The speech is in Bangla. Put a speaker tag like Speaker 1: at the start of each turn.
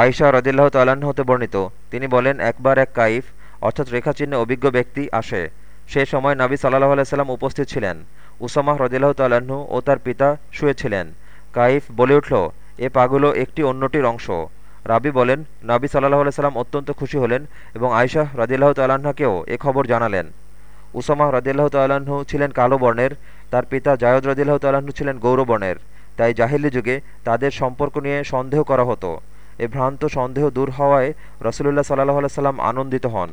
Speaker 1: আয়শা রদিল্লাহ তাল্লাহ্ন হতে বর্ণিত। তিনি বলেন, একবার এক কাইফ, অর্থাৎ রেখাচিহ্নে অভিজ্ঞ ব্যক্তি আসে। সে সময় নাবি সাল্লাহ আলাইসাল্লাম উপস্থিত ছিলেন। উসামাহ রদিল্লাহ তাল্লাহ্ন ও তার পিতা শুয়েছিলেন। কাইফ বলে উঠল, এ পাগুলো একটি অন্যটির অংশ। রাবি বলেন, নাবি সাল্লাহ সাল্লাম অত্যন্ত খুশি হলেন এবং আয়শাহ রদিল্লাহ তাল্লাহ্নকেও এ খবর জানালেন। উসামাহ রদিল্লাহ তাল্লাহ্ন ছিলেন কালো বর্ণের, তার পিতা জায়দ রদিল্লাহ তাল্লাহ্ন ছিলেন গৌরবর্ণের তাই জাহিলি যুগে তাদের সম্পর্ক নিয়ে সন্দেহ করা হতো। এ ভ্রান্ত সন্দেহ দূর হওয়ায় রসুলুল্লাহ সাল্লাহ সাল্লাম আনন্দিত হন।